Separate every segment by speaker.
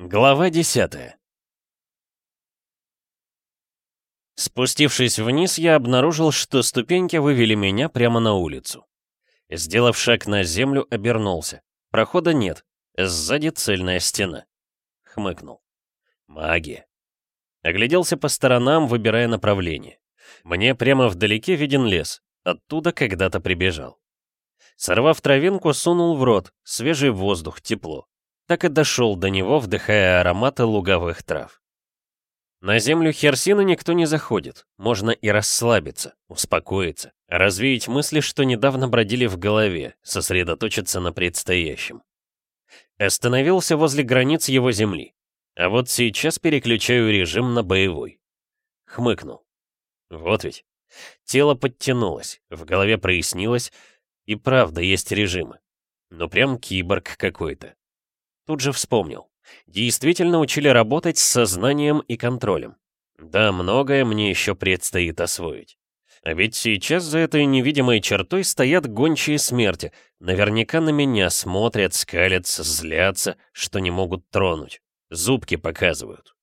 Speaker 1: Глава 10 Спустившись вниз, я обнаружил, что ступеньки вывели меня прямо на улицу. Сделав шаг на землю, обернулся. Прохода нет, сзади цельная стена. Хмыкнул. Магия. Огляделся по сторонам, выбирая направление. Мне прямо вдалеке виден лес, оттуда когда-то прибежал. Сорвав травинку, сунул в рот, свежий воздух, тепло так и дошел до него, вдыхая ароматы луговых трав. На землю Херсина никто не заходит, можно и расслабиться, успокоиться, развеять мысли, что недавно бродили в голове, сосредоточиться на предстоящем. Остановился возле границ его земли, а вот сейчас переключаю режим на боевой. Хмыкнул. Вот ведь. Тело подтянулось, в голове прояснилось, и правда есть режимы. Ну прям киборг какой-то. Тут же вспомнил. Действительно учили работать с сознанием и контролем. Да, многое мне еще предстоит освоить. А ведь сейчас за этой невидимой чертой стоят гончие смерти. Наверняка на меня смотрят, скалятся, злятся, что не могут тронуть. Зубки показывают.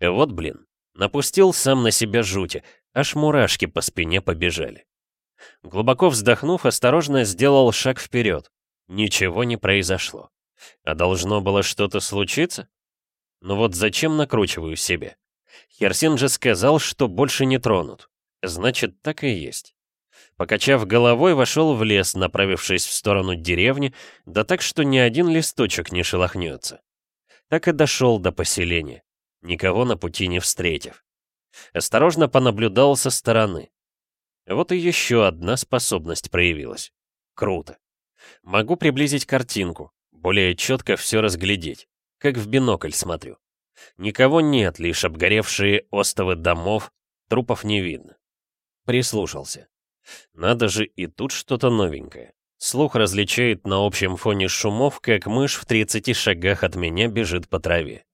Speaker 1: И вот, блин, напустил сам на себя жути, аж мурашки по спине побежали. Глубоко вздохнув, осторожно сделал шаг вперед. Ничего не произошло. А должно было что-то случиться? Ну вот зачем накручиваю себе? Херсин же сказал, что больше не тронут. Значит, так и есть. Покачав головой, вошел в лес, направившись в сторону деревни, да так, что ни один листочек не шелохнется. Так и дошел до поселения, никого на пути не встретив. Осторожно понаблюдал со стороны. Вот и еще одна способность проявилась. Круто. Могу приблизить картинку, более четко все разглядеть, как в бинокль смотрю. Никого нет, лишь обгоревшие остовы домов, трупов не видно. Прислушался. Надо же, и тут что-то новенькое. Слух различает на общем фоне шумов, как мышь в 30 шагах от меня бежит по траве.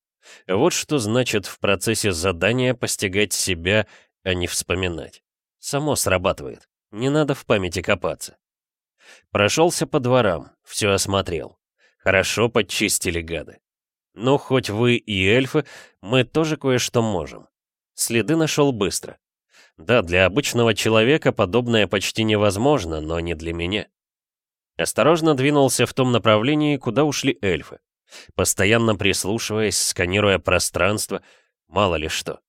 Speaker 1: Вот что значит в процессе задания постигать себя, а не вспоминать. Само срабатывает. Не надо в памяти копаться. Прошелся по дворам, все осмотрел. Хорошо подчистили гады. Ну, хоть вы и эльфы, мы тоже кое-что можем. Следы нашел быстро. Да, для обычного человека подобное почти невозможно, но не для меня. Осторожно двинулся в том направлении, куда ушли эльфы. Постоянно прислушиваясь, сканируя пространство, мало ли что.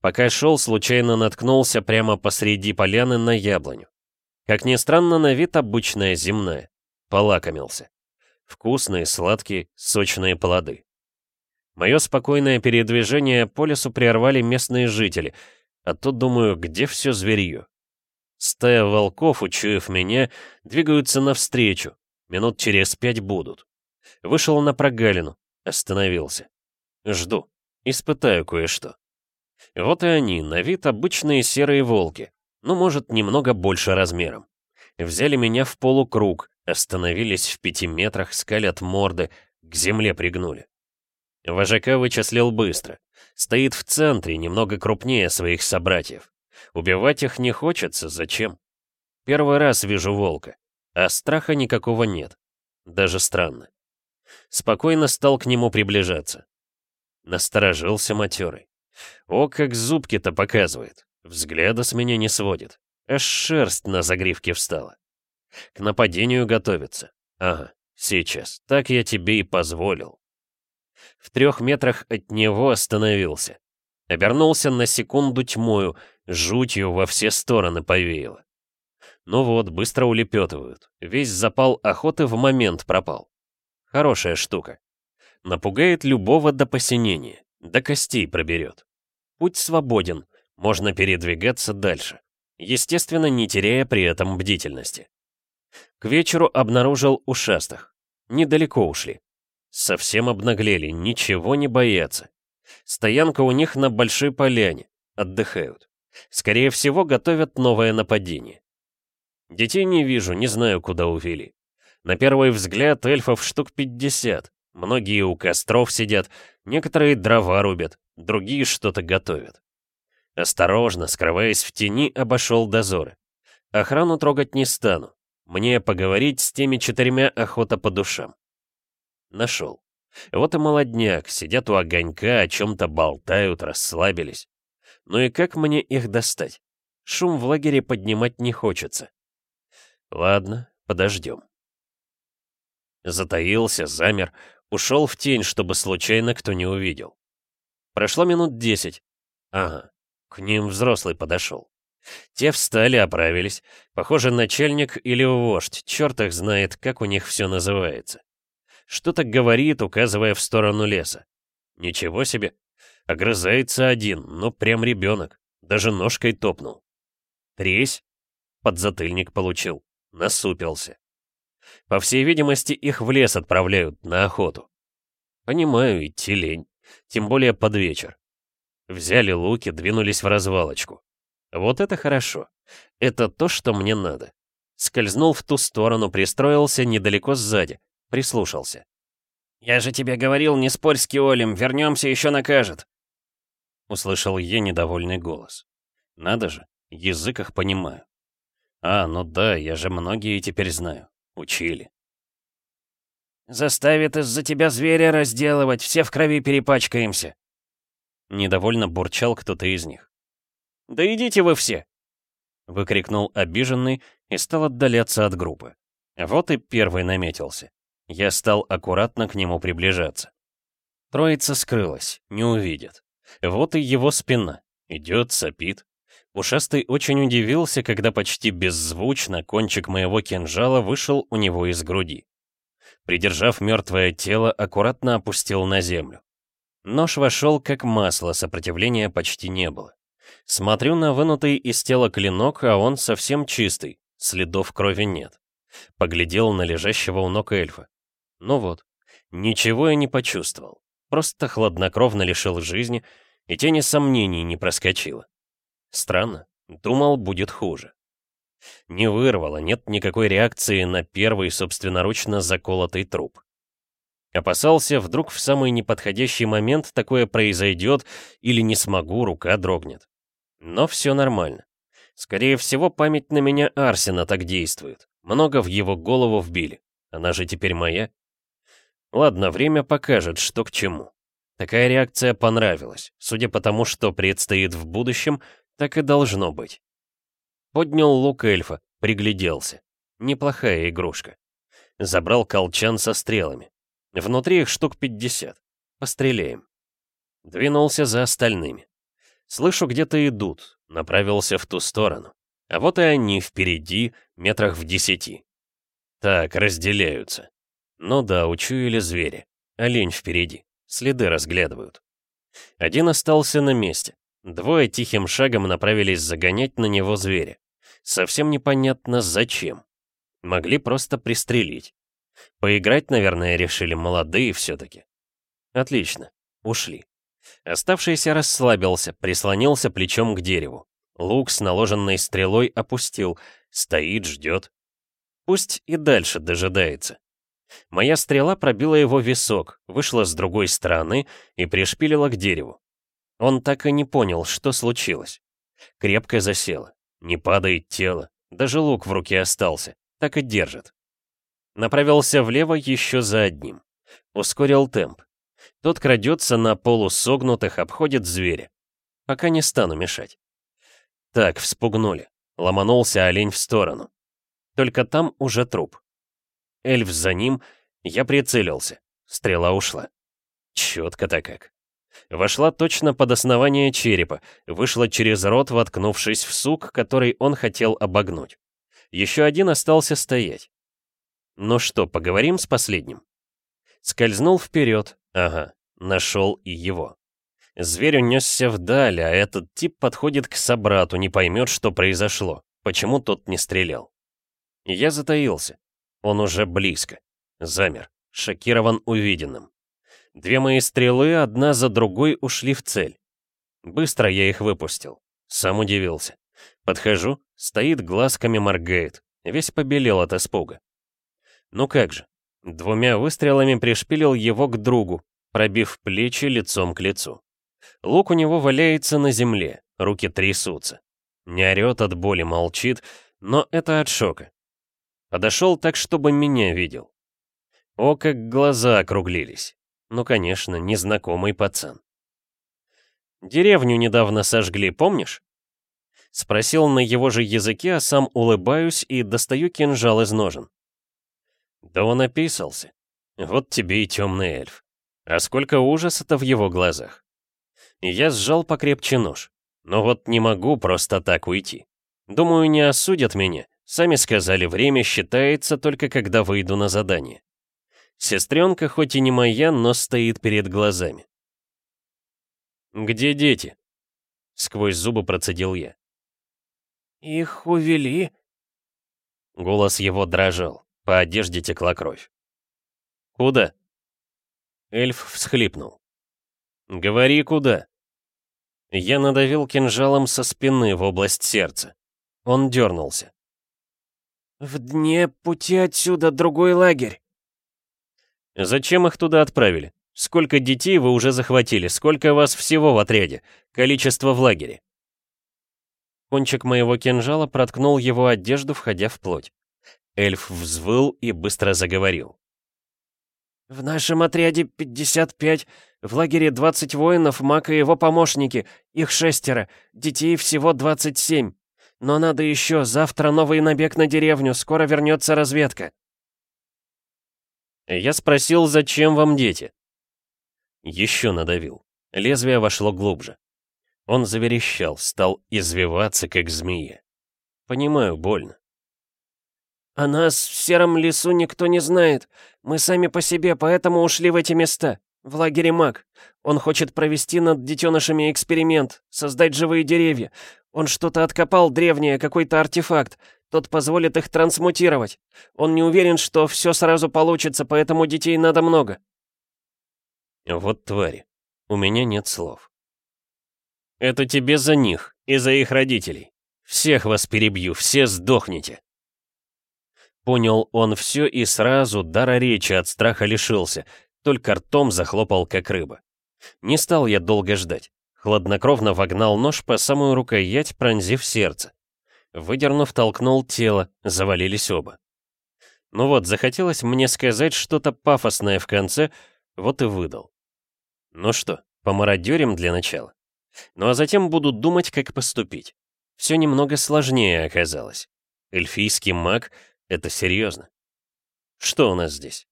Speaker 1: Пока шел, случайно наткнулся прямо посреди поляны на яблоню. Как ни странно, на вид обычная земная. Полакомился. Вкусные, сладкие, сочные плоды. Мое спокойное передвижение по лесу прервали местные жители, а тут думаю, где все зверье? Стая волков, учуяв меня, двигаются навстречу, минут через пять будут. Вышел на прогалину, остановился. Жду, испытаю кое-что. Вот и они, на вид обычные серые волки, ну, может, немного больше размером. Взяли меня в полукруг, Остановились в пяти метрах, скалят морды, к земле пригнули. Вожака вычислил быстро. Стоит в центре, немного крупнее своих собратьев. Убивать их не хочется, зачем? Первый раз вижу волка, а страха никакого нет. Даже странно. Спокойно стал к нему приближаться. Насторожился матерый. О, как зубки-то показывает. Взгляда с меня не сводит. Аж шерсть на загривке встала. К нападению готовится. Ага, сейчас. Так я тебе и позволил. В трех метрах от него остановился. Обернулся на секунду тьмою, жутью во все стороны повеяло. Ну вот, быстро улепетывают. Весь запал охоты в момент пропал. Хорошая штука. Напугает любого до посинения, до костей проберет. Путь свободен, можно передвигаться дальше. Естественно, не теряя при этом бдительности. К вечеру обнаружил ушастых. Недалеко ушли. Совсем обнаглели, ничего не боятся. Стоянка у них на большой поляне. Отдыхают. Скорее всего, готовят новое нападение. Детей не вижу, не знаю, куда увели. На первый взгляд эльфов штук 50. Многие у костров сидят, некоторые дрова рубят, другие что-то готовят. Осторожно, скрываясь в тени, обошел дозоры. Охрану трогать не стану. Мне поговорить с теми четырьмя охота по душам. Нашел. Вот и молодняк, сидят у огонька, о чем-то болтают, расслабились. Ну и как мне их достать? Шум в лагере поднимать не хочется. Ладно, подождем. Затаился, замер, ушел в тень, чтобы случайно кто не увидел. Прошло минут десять. Ага, к ним взрослый подошел. Те встали, оправились. Похоже, начальник или вождь, черт их знает, как у них все называется. Что-то говорит, указывая в сторону леса. Ничего себе. Огрызается один, ну прям ребенок. Даже ножкой топнул. Тресь. Подзатыльник получил. Насупился. По всей видимости, их в лес отправляют на охоту. Понимаю, идти лень. Тем более под вечер. Взяли луки, двинулись в развалочку. Вот это хорошо. Это то, что мне надо. Скользнул в ту сторону, пристроился недалеко сзади. Прислушался. «Я же тебе говорил, не спорь с Киолем, вернемся, еще накажет!» Услышал я недовольный голос. «Надо же, язык их понимаю. А, ну да, я же многие теперь знаю. Учили.
Speaker 2: «Заставит из-за тебя зверя разделывать, все в крови перепачкаемся!»
Speaker 1: Недовольно бурчал кто-то из них.
Speaker 2: «Да идите вы все!»
Speaker 1: Выкрикнул обиженный и стал отдаляться от группы. Вот и первый наметился. Я стал аккуратно к нему приближаться. Троица скрылась, не увидит. Вот и его спина. Идет, сопит. Ушастый очень удивился, когда почти беззвучно кончик моего кинжала вышел у него из груди. Придержав мертвое тело, аккуратно опустил на землю. Нож вошел как масло, сопротивления почти не было. Смотрю на вынутый из тела клинок, а он совсем чистый, следов крови нет. Поглядел на лежащего у ног эльфа. Ну вот, ничего я не почувствовал. Просто хладнокровно лишил жизни, и тени сомнений не проскочило. Странно, думал, будет хуже. Не вырвало, нет никакой реакции на первый собственноручно заколотый труп. Опасался, вдруг в самый неподходящий момент такое произойдет или не смогу, рука дрогнет. Но все нормально. Скорее всего, память на меня Арсена так действует. Много в его голову вбили. Она же теперь моя. Ладно, время покажет, что к чему. Такая реакция понравилась. Судя по тому, что предстоит в будущем, так и должно быть. Поднял лук эльфа, пригляделся. Неплохая игрушка. Забрал колчан со стрелами. Внутри их штук 50. Постреляем. Двинулся за остальными. Слышу, где-то идут, направился в ту сторону. А вот и они впереди, метрах в десяти. Так, разделяются. Ну да, учуяли звери. Олень впереди. Следы разглядывают. Один остался на месте. Двое тихим шагом направились загонять на него зверя. Совсем непонятно зачем. Могли просто пристрелить. Поиграть, наверное, решили молодые все-таки. Отлично. Ушли. Оставшийся расслабился, прислонился плечом к дереву. Лук с наложенной стрелой опустил. Стоит, ждет. Пусть и дальше дожидается. Моя стрела пробила его висок, вышла с другой стороны и пришпилила к дереву. Он так и не понял, что случилось. Крепко засело. Не падает тело. Даже лук в руке остался. Так и держит. Направился влево еще за одним. Ускорил темп. Тот крадется на полусогнутых, обходит зверя. Пока не стану мешать. Так, вспугнули. Ломанулся олень в сторону. Только там уже труп. Эльф за ним, я прицелился. Стрела ушла. Четко-то как. Вошла точно под основание черепа, вышла через рот, воткнувшись в сук, который он хотел обогнуть. Еще один остался стоять. Ну что, поговорим с последним? Скользнул вперед. Ага, нашел и его. Зверь унесся вдаль, а этот тип подходит к собрату, не поймет, что произошло, почему тот не стрелял. Я затаился. Он уже близко. Замер, шокирован увиденным. Две мои стрелы одна за другой ушли в цель. Быстро я их выпустил. Сам удивился. Подхожу, стоит, глазками моргает. Весь побелел от испуга. Ну как же. Двумя выстрелами пришпилил его к другу, пробив плечи лицом к лицу. Лук у него валяется на земле, руки трясутся. Не орёт от боли, молчит, но это от шока. Подошел так, чтобы меня видел. О, как глаза округлились. Ну, конечно, незнакомый пацан. «Деревню недавно сожгли, помнишь?» Спросил на его же языке, а сам улыбаюсь и достаю кинжал из ножен. Да он описался. Вот тебе и темный эльф. А сколько ужаса-то в его глазах. И я сжал покрепче нож. Но вот не могу просто так уйти. Думаю, не осудят меня. Сами сказали, время считается только когда выйду на задание. Сестренка хоть и не моя, но стоит перед глазами. «Где дети?» Сквозь зубы процедил я.
Speaker 2: «Их увели?»
Speaker 1: Голос его дрожал, по одежде текла кровь. «Куда?» Эльф всхлипнул. «Говори, куда?» Я надавил кинжалом со спины в область сердца. Он дернулся.
Speaker 2: «В дне пути отсюда другой лагерь».
Speaker 1: «Зачем их туда отправили? Сколько детей вы уже захватили? Сколько вас всего в отряде? Количество в лагере?» Кончик моего кинжала проткнул его одежду, входя в плоть. Эльф взвыл и быстро заговорил.
Speaker 2: «В нашем отряде 55, в лагере 20 воинов, маг и его помощники, их шестеро, детей всего 27. Но надо еще, завтра новый набег на деревню, скоро вернется разведка».
Speaker 1: Я спросил, зачем вам дети? Еще надавил. Лезвие вошло глубже. Он заверещал, стал извиваться, как змея. Понимаю, больно.
Speaker 2: «О нас в сером лесу никто не знает. Мы сами по себе, поэтому ушли в эти места. В лагере маг. Он хочет провести над детенышами эксперимент, создать живые деревья. Он что-то откопал древнее, какой-то артефакт. Тот позволит их трансмутировать. Он не уверен, что все сразу получится, поэтому детей надо много».
Speaker 1: Вот твари. У меня нет слов. Это тебе за них и за их родителей. Всех вас перебью, все сдохнете. Понял он все и сразу дара речи от страха лишился, только ртом захлопал, как рыба. Не стал я долго ждать. Хладнокровно вогнал нож по самую рукоять, пронзив сердце. Выдернув, толкнул тело, завалились оба. Ну вот, захотелось мне сказать что-то пафосное в конце, вот и выдал. Ну что, помародерим для начала? Ну а затем буду думать, как поступить. Все немного сложнее оказалось. Эльфийский маг это серьезно. Что у нас здесь?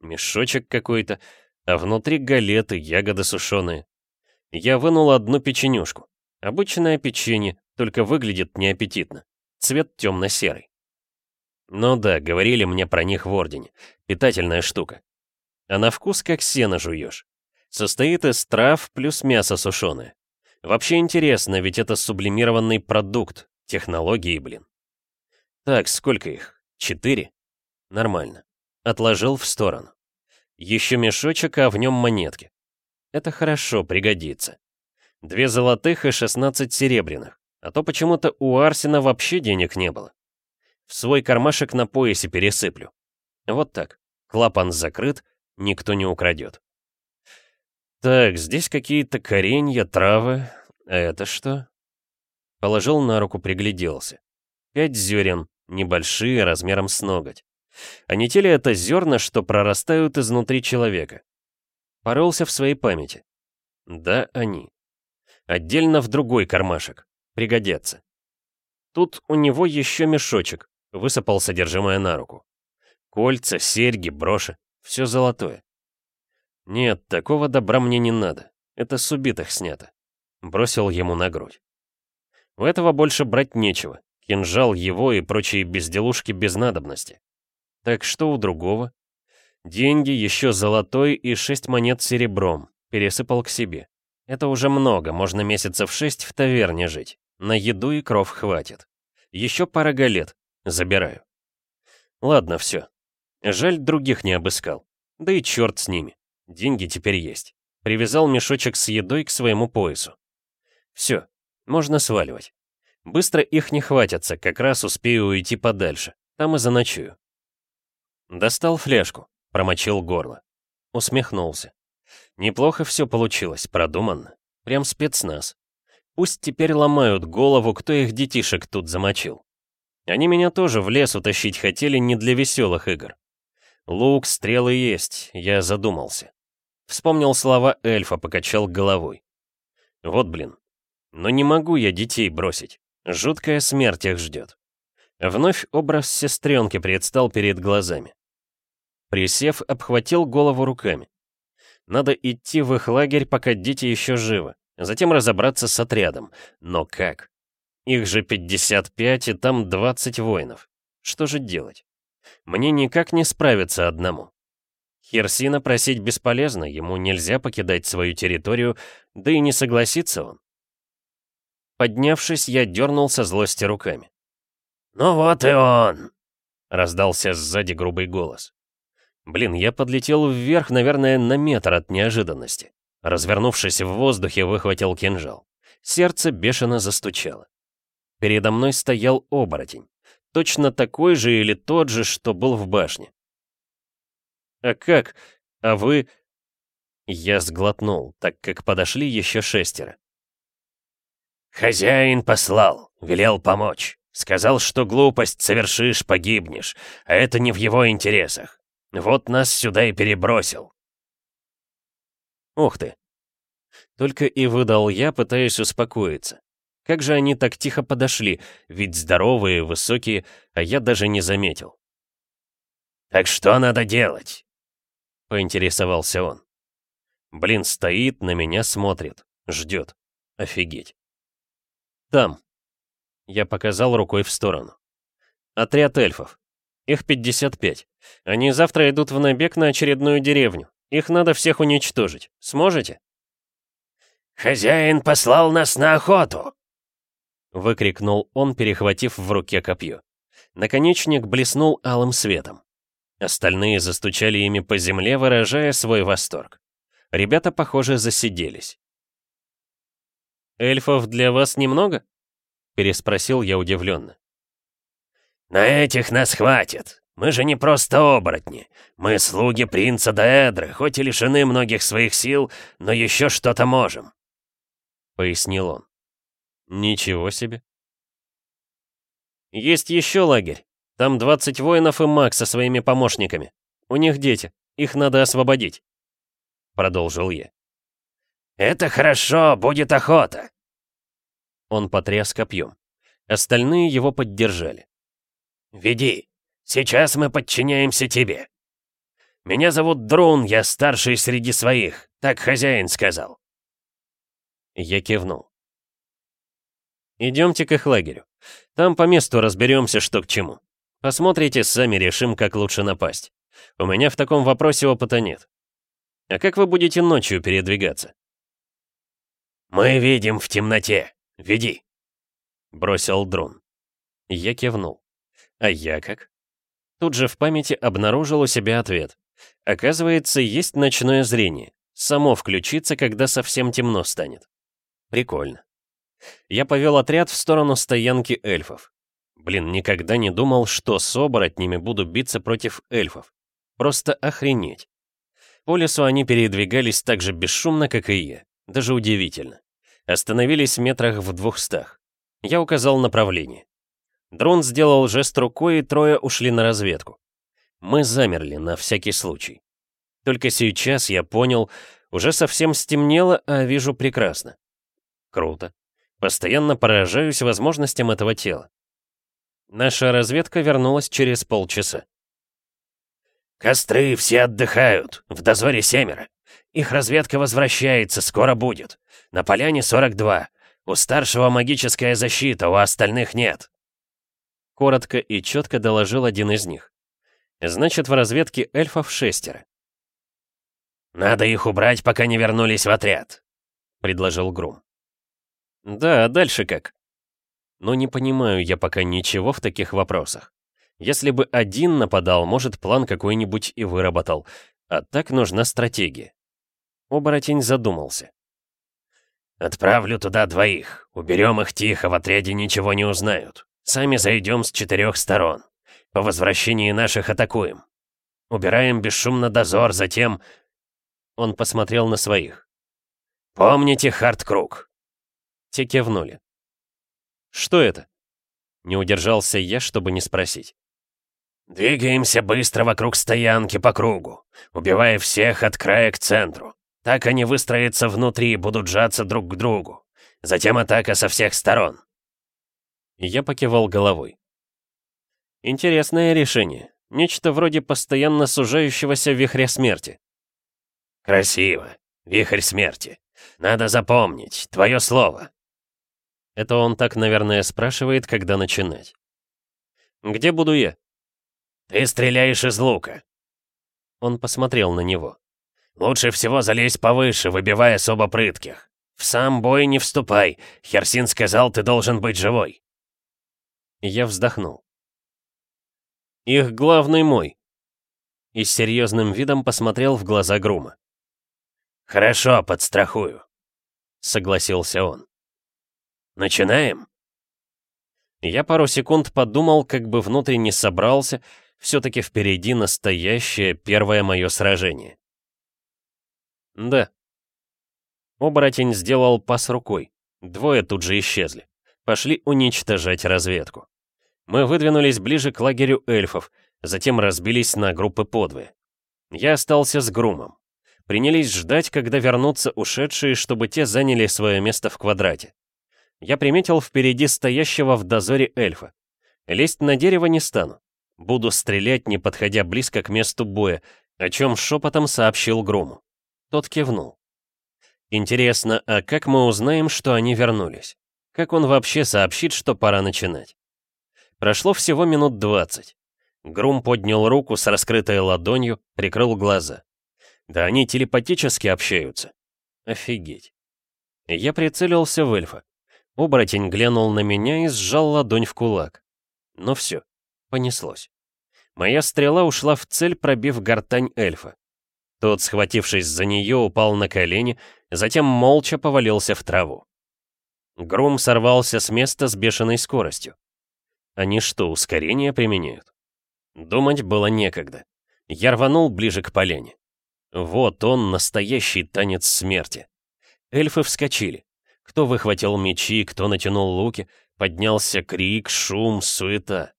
Speaker 1: Мешочек какой-то, а внутри галеты, ягоды сушеные. Я вынул одну печенюшку. Обычное печенье, только выглядит неаппетитно. Цвет темно-серый. Ну да, говорили мне про них в Ордене. Питательная штука. А на вкус как сено жуешь. Состоит из трав плюс мясо сушеное. Вообще интересно, ведь это сублимированный продукт. Технологии, блин. Так, сколько их? Четыре? Нормально. Отложил в сторону. Еще мешочек, а в нем монетки. Это хорошо, пригодится. Две золотых и шестнадцать серебряных. А то почему-то у Арсена вообще денег не было. В свой кармашек на поясе пересыплю. Вот так. Клапан закрыт, никто не украдет. Так, здесь какие-то коренья, травы. А это что? Положил на руку, пригляделся. Пять зерен, небольшие, размером с ноготь. А не те ли это зерна, что прорастают изнутри человека? Порылся в своей памяти. Да, они. Отдельно в другой кармашек. Пригодятся. Тут у него еще мешочек. Высыпал содержимое на руку. Кольца, серьги, броши. Все золотое. Нет, такого добра мне не надо. Это с убитых снято. Бросил ему на грудь. У этого больше брать нечего. Кинжал его и прочие безделушки без надобности. Так что у другого? Деньги, еще золотой и шесть монет серебром. Пересыпал к себе. Это уже много, можно месяцев шесть в таверне жить. На еду и кров хватит. Еще пара галет. Забираю. Ладно, все. Жаль, других не обыскал. Да и черт с ними. Деньги теперь есть. Привязал мешочек с едой к своему поясу. Все, можно сваливать. Быстро их не хватятся, как раз успею уйти подальше. Там и заночую. Достал фляжку, промочил горло. Усмехнулся. Неплохо все получилось, продуманно. Прям спецназ. Пусть теперь ломают голову, кто их детишек тут замочил. Они меня тоже в лес утащить хотели не для веселых игр. Лук, стрелы есть, я задумался. Вспомнил слова эльфа, покачал головой. Вот блин. Но не могу я детей бросить. Жуткая смерть их ждет. Вновь образ сестренки предстал перед глазами. Присев, обхватил голову руками. Надо идти в их лагерь, пока дети еще живы. Затем разобраться с отрядом. Но как? Их же 55, и там 20 воинов. Что же делать? Мне никак не справиться одному. Херсина просить бесполезно, ему нельзя покидать свою территорию, да и не согласится он. Поднявшись, я дернул со злости руками.
Speaker 2: «Ну вот и он!»
Speaker 1: — раздался сзади грубый голос. Блин, я подлетел вверх, наверное, на метр от неожиданности. Развернувшись в воздухе, выхватил кинжал. Сердце бешено застучало. Передо мной стоял оборотень. Точно такой же или тот же, что был в башне. «А как? А вы...» Я сглотнул, так как подошли еще шестеро.
Speaker 2: «Хозяин послал, велел помочь. Сказал, что глупость совершишь, погибнешь, а это не в его интересах. Вот нас сюда и перебросил».
Speaker 1: «Ух ты!» Только и выдал я, пытаясь успокоиться. Как же они так тихо подошли, ведь здоровые, высокие, а я даже не заметил.
Speaker 2: «Так что надо делать?»
Speaker 1: — поинтересовался он. Блин, стоит, на меня смотрит, ждет. Офигеть. Там. Я показал рукой в сторону. Отряд эльфов. Их 55. Они завтра идут в набег на очередную деревню. Их надо всех уничтожить. Сможете?
Speaker 2: «Хозяин послал нас на охоту!»
Speaker 1: Выкрикнул он, перехватив в руке копье. Наконечник блеснул алым светом. Остальные застучали ими по земле, выражая свой восторг. Ребята, похоже, засиделись. «Эльфов для вас немного?» — переспросил я удивленно.
Speaker 2: «На этих нас хватит. Мы же не просто оборотни. Мы слуги принца Даэдры, хоть и лишены многих своих сил, но еще что-то можем», —
Speaker 1: пояснил он. Ничего себе. Есть еще лагерь. Там 20 воинов и маг со своими помощниками. У них дети. Их надо освободить. Продолжил я.
Speaker 2: Это хорошо, будет охота.
Speaker 1: Он потряс копьем. Остальные его поддержали.
Speaker 2: «Веди. Сейчас мы подчиняемся тебе. Меня зовут Друн, я старший среди своих. Так хозяин сказал».
Speaker 1: Я кивнул. Идемте к их лагерю. Там по месту разберемся, что к чему. Посмотрите, сами решим, как лучше напасть. У меня в таком вопросе опыта нет. А как вы будете ночью передвигаться?
Speaker 2: «Мы видим в темноте. Веди», — бросил дрон.
Speaker 1: Я кивнул. А я как? Тут же в памяти обнаружил у себя ответ. Оказывается, есть ночное зрение. Само включится, когда совсем темно станет. Прикольно. Я повел отряд в сторону стоянки эльфов. Блин, никогда не думал, что с оборотнями буду биться против эльфов. Просто охренеть. По лесу они передвигались так же бесшумно, как и я. Даже удивительно. Остановились метрах в двухстах. Я указал направление. Дрон сделал жест рукой, и трое ушли на разведку. Мы замерли на всякий случай. Только сейчас я понял, уже совсем стемнело, а вижу прекрасно. Круто. Постоянно поражаюсь возможностям этого тела. Наша разведка вернулась через полчаса.
Speaker 2: «Костры все отдыхают, в дозоре семеро. Их разведка возвращается, скоро будет. На поляне 42. У старшего магическая защита, у остальных нет».
Speaker 1: Коротко и четко доложил один из них. Значит, в разведке эльфов шестеро.
Speaker 2: «Надо их убрать, пока не вернулись в отряд», — предложил Грум.
Speaker 1: Да, а дальше как? Но не понимаю я пока ничего в таких вопросах. Если бы один нападал, может, план какой-нибудь и выработал. А так нужна стратегия. Оборотень задумался.
Speaker 2: «Отправлю туда двоих. Уберем их тихо, в отряде ничего не узнают. Сами зайдем с четырех сторон. По возвращении наших атакуем. Убираем бесшумно дозор, затем...»
Speaker 1: Он посмотрел на своих.
Speaker 2: «Помните Харткруг?
Speaker 1: Те кивнули. «Что это?» Не удержался я, чтобы не спросить.
Speaker 2: «Двигаемся быстро вокруг стоянки по кругу, убивая всех от края к центру.
Speaker 3: Так они выстроятся внутри и будут сжаться друг к другу. Затем атака со всех сторон.
Speaker 1: Я покивал головой. Интересное решение. Нечто вроде постоянно сужающегося вихря смерти.
Speaker 3: Красиво. Вихрь смерти. Надо запомнить. Твое слово.
Speaker 1: Это он так, наверное, спрашивает, когда начинать. «Где буду я?»
Speaker 3: «Ты стреляешь из лука».
Speaker 1: Он посмотрел на него.
Speaker 3: «Лучше всего залезь повыше, выбивая особо прытких. В сам бой не вступай. Херсин сказал, ты должен быть живой».
Speaker 1: Я вздохнул. «Их главный мой». И с серьезным видом посмотрел в глаза Грума.
Speaker 3: «Хорошо, подстрахую», —
Speaker 1: согласился он.
Speaker 3: «Начинаем?»
Speaker 1: Я пару секунд подумал, как бы внутренне собрался, все-таки впереди настоящее первое мое сражение. Да. Оборотень сделал пас рукой. Двое тут же исчезли. Пошли уничтожать разведку. Мы выдвинулись ближе к лагерю эльфов, затем разбились на группы подвое. Я остался с Грумом. Принялись ждать, когда вернутся ушедшие, чтобы те заняли свое место в квадрате. Я приметил впереди стоящего в дозоре эльфа. Лезть на дерево не стану. Буду стрелять, не подходя близко к месту боя, о чем шепотом сообщил Грому. Тот кивнул. Интересно, а как мы узнаем, что они вернулись? Как он вообще сообщит, что пора начинать? Прошло всего минут двадцать. Грум поднял руку с раскрытой ладонью, прикрыл глаза. Да они телепатически общаются. Офигеть. Я прицелился в эльфа. Оборотень глянул на меня и сжал ладонь в кулак. Но все, понеслось. Моя стрела ушла в цель, пробив гортань эльфа. Тот, схватившись за нее, упал на колени, затем молча повалился в траву. Грум сорвался с места с бешеной скоростью. Они что, ускорение применяют? Думать было некогда. Я рванул ближе к полене. Вот он, настоящий танец смерти. Эльфы вскочили. Кто выхватил мечи, кто натянул луки, поднялся крик, шум, суета.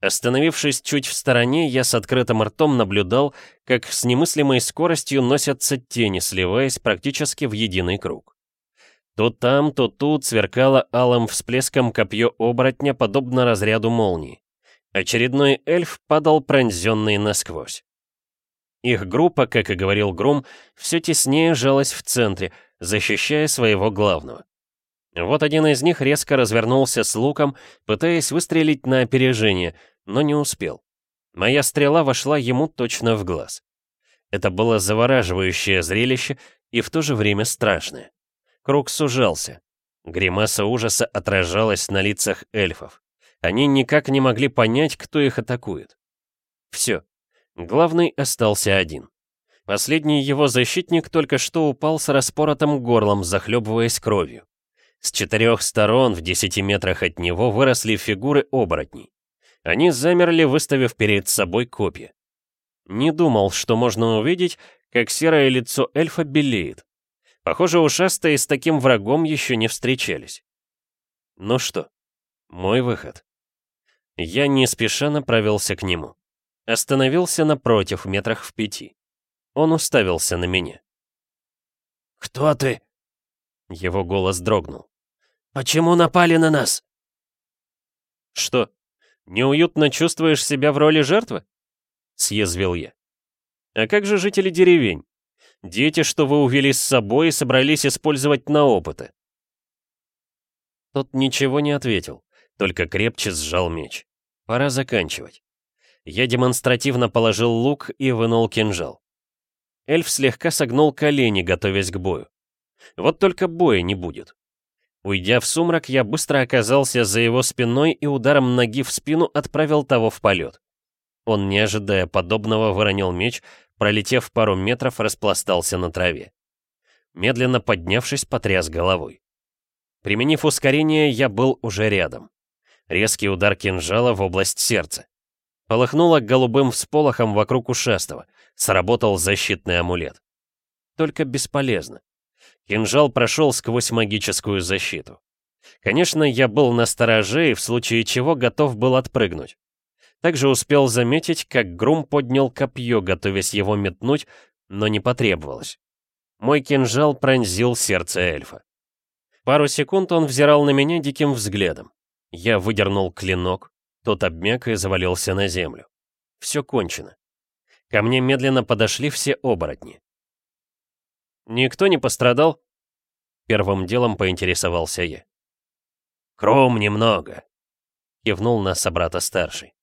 Speaker 1: Остановившись чуть в стороне, я с открытым ртом наблюдал, как с немыслимой скоростью носятся тени, сливаясь практически в единый круг. То там, то тут сверкало алым всплеском копье оборотня, подобно разряду молнии. Очередной эльф падал пронзенный насквозь. Их группа, как и говорил Грум, все теснее жалась в центре, защищая своего главного. Вот один из них резко развернулся с луком, пытаясь выстрелить на опережение, но не успел. Моя стрела вошла ему точно в глаз. Это было завораживающее зрелище и в то же время страшное. Круг сужался. Гримаса ужаса отражалась на лицах эльфов. Они никак не могли понять, кто их атакует. Все. Главный остался один. Последний его защитник только что упал с распоротым горлом, захлебываясь кровью. С четырех сторон, в десяти метрах от него, выросли фигуры оборотней. Они замерли, выставив перед собой копья. Не думал, что можно увидеть, как серое лицо эльфа белеет. Похоже, ушастые с таким врагом еще не встречались. Ну что, мой выход. Я не спеша направился к нему. Остановился напротив, метрах в пяти. Он уставился на меня.
Speaker 3: «Кто ты?»
Speaker 1: Его голос дрогнул.
Speaker 3: «Почему напали на нас?»
Speaker 1: «Что, неуютно чувствуешь себя в роли жертвы?» Съязвил я. «А как же жители деревень? Дети, что вы увели с собой и собрались использовать на опыты?» Тот ничего не ответил, только крепче сжал меч. Пора заканчивать. Я демонстративно положил лук и вынул кинжал. Эльф слегка согнул колени, готовясь к бою. Вот только боя не будет. Уйдя в сумрак, я быстро оказался за его спиной и ударом ноги в спину отправил того в полет. Он, не ожидая подобного, выронил меч, пролетев пару метров, распластался на траве. Медленно поднявшись, потряс головой. Применив ускорение, я был уже рядом. Резкий удар кинжала в область сердца. Полыхнуло голубым всполохом вокруг ушастого. Сработал защитный амулет. Только бесполезно. Кинжал прошел сквозь магическую защиту. Конечно, я был на стороже и в случае чего готов был отпрыгнуть. Также успел заметить, как Грум поднял копье, готовясь его метнуть, но не потребовалось. Мой кинжал пронзил сердце эльфа. Пару секунд он взирал на меня диким взглядом. Я выдернул клинок, тот обмяк и завалился на землю. Все кончено. Ко мне медленно подошли все оборотни. «Никто не пострадал?» Первым делом поинтересовался я.
Speaker 3: «Кром немного», — кивнул на собрата старший.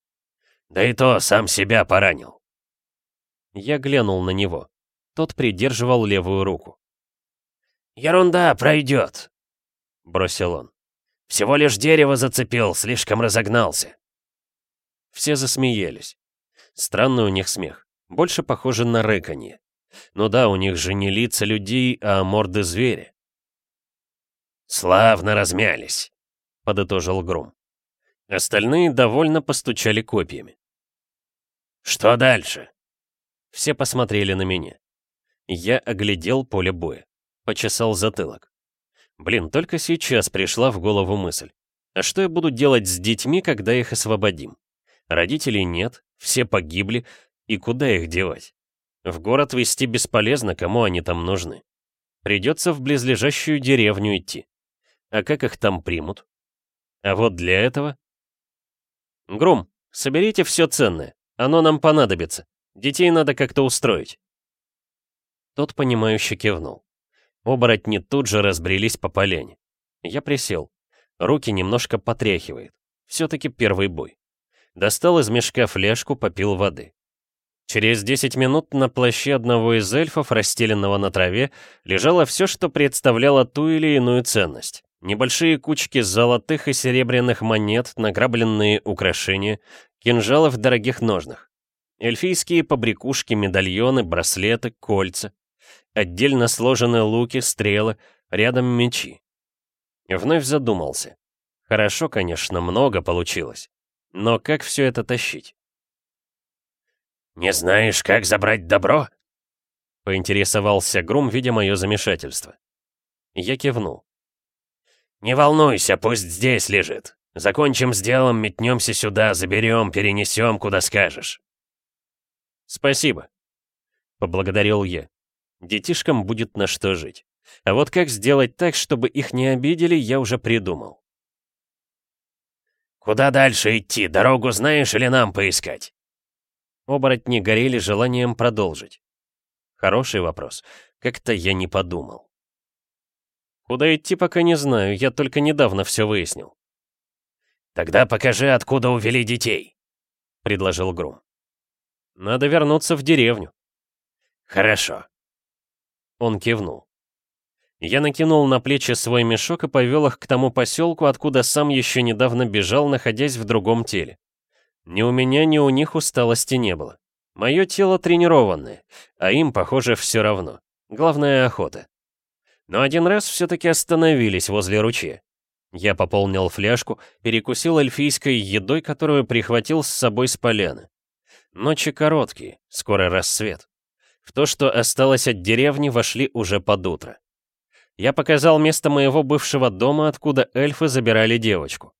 Speaker 3: «Да и то сам себя поранил».
Speaker 1: Я глянул на него. Тот придерживал левую руку.
Speaker 3: «Ерунда, пройдет», — бросил он. «Всего лишь дерево зацепил, слишком разогнался».
Speaker 1: Все засмеялись. Странный у них смех. Больше похоже на рыканье. Ну да, у них же не лица людей, а морды зверя.
Speaker 3: «Славно размялись», — подытожил Грум.
Speaker 1: Остальные довольно постучали копьями.
Speaker 3: «Что дальше?»
Speaker 1: Все посмотрели на меня. Я оглядел поле боя. Почесал затылок. Блин, только сейчас пришла в голову мысль. А что я буду делать с детьми, когда их освободим? Родителей нет, все погибли, и куда их девать? В город везти бесполезно, кому они там нужны. Придется в близлежащую деревню идти. А как их там примут? А вот для этого... Грум, соберите все ценное. Оно нам понадобится. Детей надо как-то устроить. Тот, понимающе кивнул. Оборотни тут же разбрелись по поляне. Я присел. Руки немножко потряхивает. Все-таки первый бой. Достал из мешка фляжку, попил воды. Через 10 минут на плаще одного из эльфов, расстеленного на траве, лежало все, что представляло ту или иную ценность. Небольшие кучки золотых и серебряных монет, награбленные украшения, кинжалы в дорогих ножнах. Эльфийские побрякушки, медальоны, браслеты, кольца. Отдельно сложены луки, стрелы, рядом мечи. Вновь задумался. Хорошо, конечно, много получилось. Но как все это тащить?
Speaker 3: «Не знаешь, как забрать добро?»
Speaker 1: Поинтересовался Грум, видя мое замешательство. Я кивнул.
Speaker 3: «Не волнуйся, пусть здесь лежит. Закончим с делом, метнемся сюда, заберем, перенесем, куда скажешь».
Speaker 1: «Спасибо», — поблагодарил я. Детишкам будет на что жить. А вот как сделать так, чтобы их не обидели, я уже придумал.
Speaker 3: «Куда дальше идти? Дорогу знаешь или нам поискать?»
Speaker 1: Оборотни горели желанием продолжить. Хороший вопрос. Как-то я не подумал. Куда идти, пока не знаю, я только недавно все выяснил.
Speaker 3: «Тогда покажи, откуда увели детей», — предложил Грум.
Speaker 1: «Надо вернуться в деревню».
Speaker 3: «Хорошо».
Speaker 1: Он кивнул. Я накинул на плечи свой мешок и повел их к тому поселку, откуда сам еще недавно бежал, находясь в другом теле. Ни у меня, ни у них усталости не было. Мое тело тренированное, а им, похоже, все равно. Главное — охота. Но один раз все-таки остановились возле ручья. Я пополнил фляжку, перекусил эльфийской едой, которую прихватил с собой с поляны. Ночи короткие, скоро рассвет. В то, что осталось от деревни, вошли уже под утро. Я показал место моего бывшего дома, откуда эльфы забирали девочку.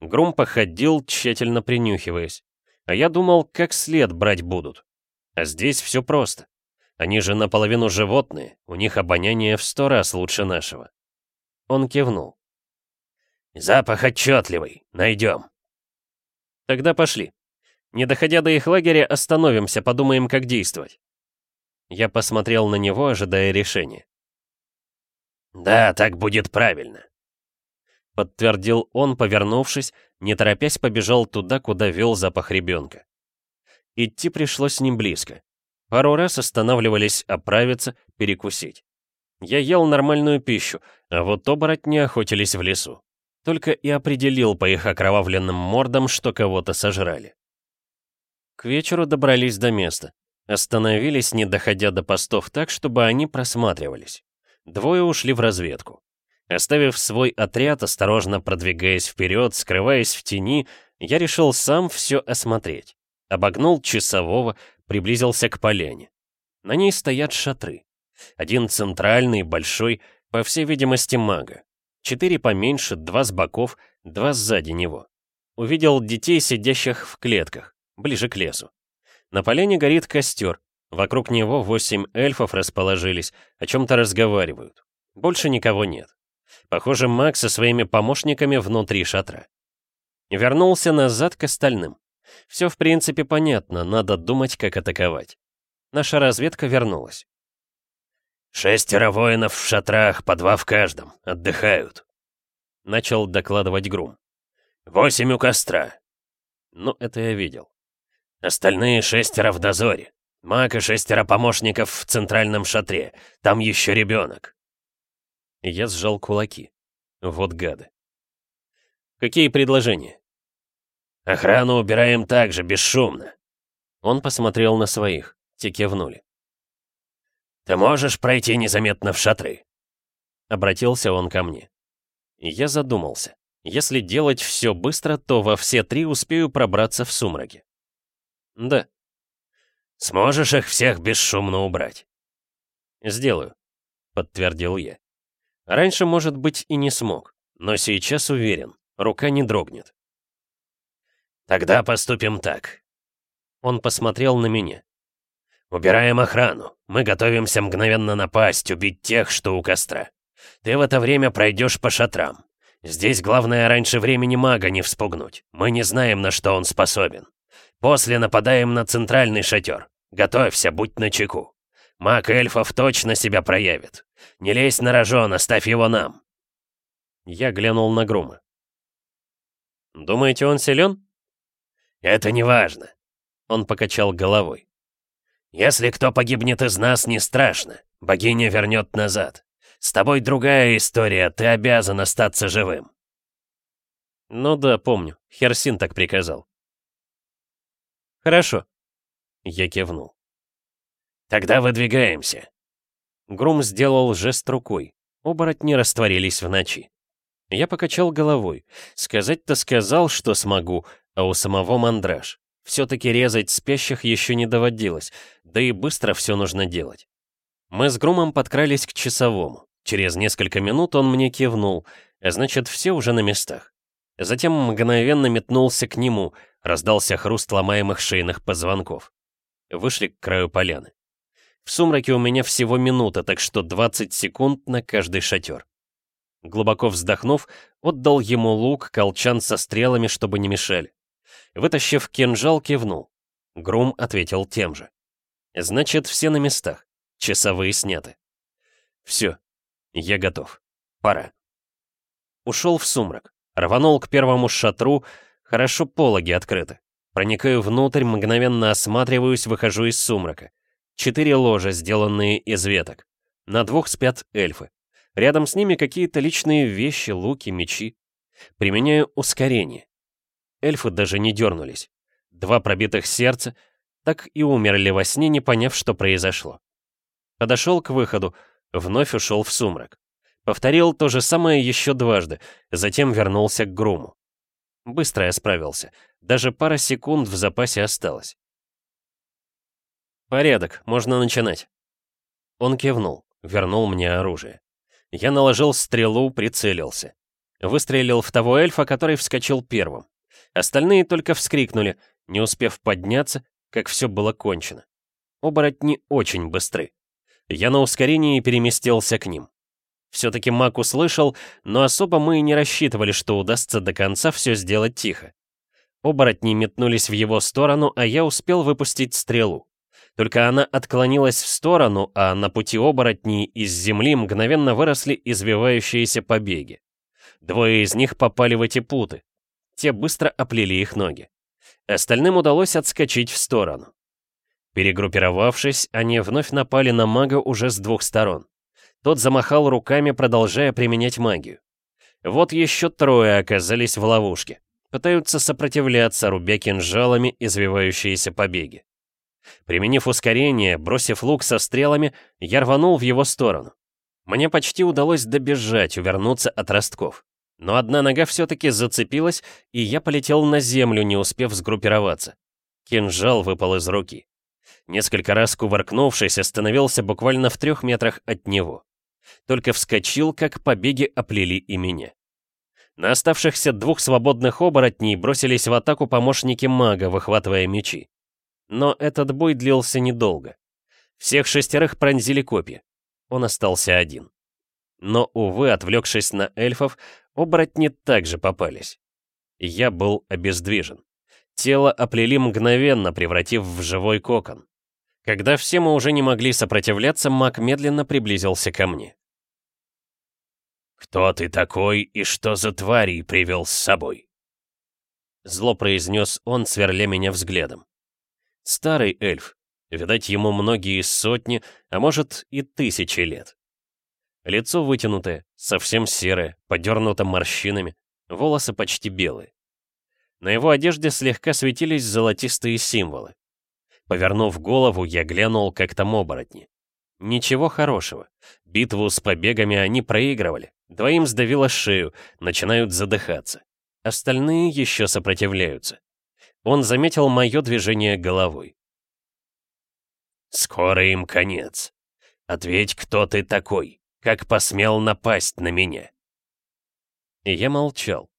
Speaker 1: Грум походил, тщательно принюхиваясь. А я думал, как след брать будут. А здесь все просто. Они же наполовину животные, у них обоняние в сто раз лучше нашего. Он кивнул.
Speaker 3: «Запах отчетливый, найдем».
Speaker 1: «Тогда пошли. Не доходя до их лагеря, остановимся, подумаем, как действовать». Я посмотрел на него, ожидая решения.
Speaker 3: «Да, так будет правильно», —
Speaker 1: подтвердил он, повернувшись, не торопясь побежал туда, куда вел запах ребенка. Идти пришлось не близко. Пару раз останавливались оправиться, перекусить. Я ел нормальную пищу, а вот оборотни охотились в лесу. Только и определил по их окровавленным мордам, что кого-то сожрали. К вечеру добрались до места. Остановились, не доходя до постов так, чтобы они просматривались. Двое ушли в разведку. Оставив свой отряд, осторожно продвигаясь вперед, скрываясь в тени, я решил сам все осмотреть. Обогнул часового, приблизился к поляне. На ней стоят шатры. Один центральный, большой, по всей видимости, мага. Четыре поменьше, два с боков, два сзади него. Увидел детей, сидящих в клетках, ближе к лесу. На поляне горит костер. Вокруг него восемь эльфов расположились, о чем-то разговаривают. Больше никого нет. Похоже, Макс со своими помощниками внутри шатра. Вернулся назад к остальным. Все в принципе понятно, надо думать, как атаковать. Наша разведка вернулась.
Speaker 3: «Шестеро воинов в шатрах, по два в каждом, отдыхают», — начал докладывать Грум. «Восемь у костра».
Speaker 1: Ну, это я видел.
Speaker 3: Остальные шестеро в дозоре. Маг и шестеро помощников в центральном шатре. Там еще ребенок.
Speaker 1: Я сжал кулаки. Вот гады. Какие предложения?
Speaker 3: Охрану убираем так же, бесшумно.
Speaker 1: Он посмотрел на своих. Те кивнули.
Speaker 3: «Ты можешь пройти незаметно в шатры?»
Speaker 1: Обратился он ко мне. Я задумался. Если делать все быстро, то во все три успею пробраться в сумраке. Да.
Speaker 3: Сможешь их всех бесшумно убрать?
Speaker 1: Сделаю, подтвердил я. Раньше, может быть, и не смог, но сейчас уверен, рука не дрогнет.
Speaker 3: Тогда поступим так.
Speaker 1: Он посмотрел на меня.
Speaker 3: «Убираем охрану. Мы готовимся мгновенно напасть, убить тех, что у костра. Ты в это время пройдешь по шатрам. Здесь главное раньше времени мага не вспугнуть. Мы не знаем, на что он способен. После нападаем на центральный шатер. Готовься, будь начеку. Маг эльфов точно себя проявит. Не лезь на рожон, оставь его нам».
Speaker 1: Я глянул на Грума. «Думаете, он силен?»
Speaker 3: «Это не важно», —
Speaker 1: он покачал головой.
Speaker 3: «Если кто погибнет из нас, не страшно. Богиня вернет назад. С тобой другая история, ты обязан остаться живым».
Speaker 1: «Ну да, помню. Херсин так приказал». «Хорошо». Я кивнул.
Speaker 3: «Тогда выдвигаемся».
Speaker 1: Грум сделал жест рукой. Оборотни растворились в ночи. Я покачал головой. Сказать-то сказал, что смогу, а у самого мандраж. Все-таки резать спящих еще не доводилось, да и быстро все нужно делать. Мы с Грумом подкрались к часовому. Через несколько минут он мне кивнул, а значит, все уже на местах. Затем мгновенно метнулся к нему, раздался хруст ломаемых шейных позвонков. Вышли к краю поляны. В сумраке у меня всего минута, так что 20 секунд на каждый шатер. Глубоко вздохнув, отдал ему лук, колчан со стрелами, чтобы не мешали. Вытащив кинжал, кивнул. Грум ответил тем же. Значит, все на местах. Часовые сняты. Все, я готов. Пора. Ушел в сумрак. Рванул к первому шатру. Хорошо пологи открыты. Проникаю внутрь, мгновенно осматриваюсь, выхожу из сумрака. Четыре ложа, сделанные из веток. На двух спят эльфы. Рядом с ними какие-то личные вещи, луки, мечи. Применяю ускорение эльфы даже не дернулись. Два пробитых сердца так и умерли во сне, не поняв, что произошло. Подошел к выходу, вновь ушел в сумрак. Повторил то же самое еще дважды, затем вернулся к Груму. Быстро я справился, даже пара секунд в запасе осталось. «Порядок, можно начинать». Он кивнул, вернул мне оружие. Я наложил стрелу, прицелился. Выстрелил в того эльфа, который вскочил первым. Остальные только вскрикнули, не успев подняться, как все было кончено. Оборотни очень быстры. Я на ускорении переместился к ним. Все-таки маг услышал, но особо мы и не рассчитывали, что удастся до конца все сделать тихо. Оборотни метнулись в его сторону, а я успел выпустить стрелу. Только она отклонилась в сторону, а на пути оборотней из земли мгновенно выросли извивающиеся побеги. Двое из них попали в эти путы, те быстро оплели их ноги. Остальным удалось отскочить в сторону. Перегруппировавшись, они вновь напали на мага уже с двух сторон. Тот замахал руками, продолжая применять магию. Вот еще трое оказались в ловушке. Пытаются сопротивляться, рубя кинжалами извивающиеся побеги. Применив ускорение, бросив лук со стрелами, я рванул в его сторону. Мне почти удалось добежать, увернуться от ростков. Но одна нога все-таки зацепилась, и я полетел на землю, не успев сгруппироваться. Кинжал выпал из руки. Несколько раз кувыркнувшись, остановился буквально в трех метрах от него. Только вскочил, как побеги оплели и меня. На оставшихся двух свободных оборотней бросились в атаку помощники мага, выхватывая мечи. Но этот бой длился недолго. Всех шестерых пронзили копья. Он остался один. Но, увы, отвлекшись на эльфов, оборотни также попались. Я был обездвижен. Тело оплели мгновенно, превратив в живой кокон. Когда все мы уже не могли сопротивляться, маг медленно приблизился ко мне.
Speaker 3: «Кто ты такой и что за твари привел с собой?»
Speaker 1: Зло произнес он, сверля меня взглядом. Старый эльф. Видать, ему многие сотни, а может и тысячи лет. Лицо вытянутое, совсем серое, подернуто морщинами, волосы почти белые. На его одежде слегка светились золотистые символы. Повернув голову, я глянул, как там оборотни. Ничего хорошего. Битву с побегами они проигрывали. Двоим сдавило шею, начинают задыхаться. Остальные еще сопротивляются. Он заметил мое движение головой.
Speaker 3: «Скоро им конец. Ответь, кто ты такой? Как посмел напасть на меня?»
Speaker 1: И я молчал.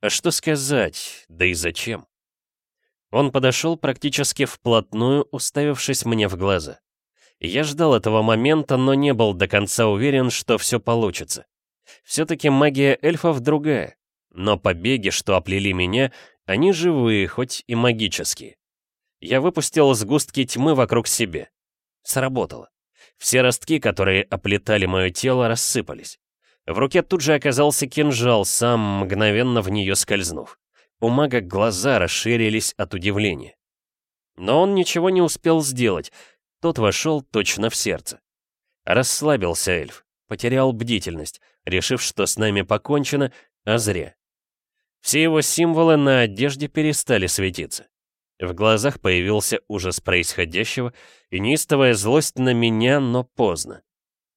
Speaker 1: А что сказать, да и зачем? Он подошел практически вплотную, уставившись мне в глаза. Я ждал этого момента, но не был до конца уверен, что все получится. Все-таки магия эльфов другая. Но побеги, что оплели меня, они живые, хоть и магические. Я выпустил сгустки тьмы вокруг себя. Сработало. Все ростки, которые оплетали мое тело, рассыпались. В руке тут же оказался кинжал, сам мгновенно в нее скользнув. У мага глаза расширились от удивления. Но он ничего не успел сделать. Тот вошел точно в сердце. Расслабился эльф, потерял бдительность, решив, что с нами покончено, а зря. Все его символы на одежде перестали светиться. В глазах появился ужас происходящего и неистовая злость на меня, но поздно.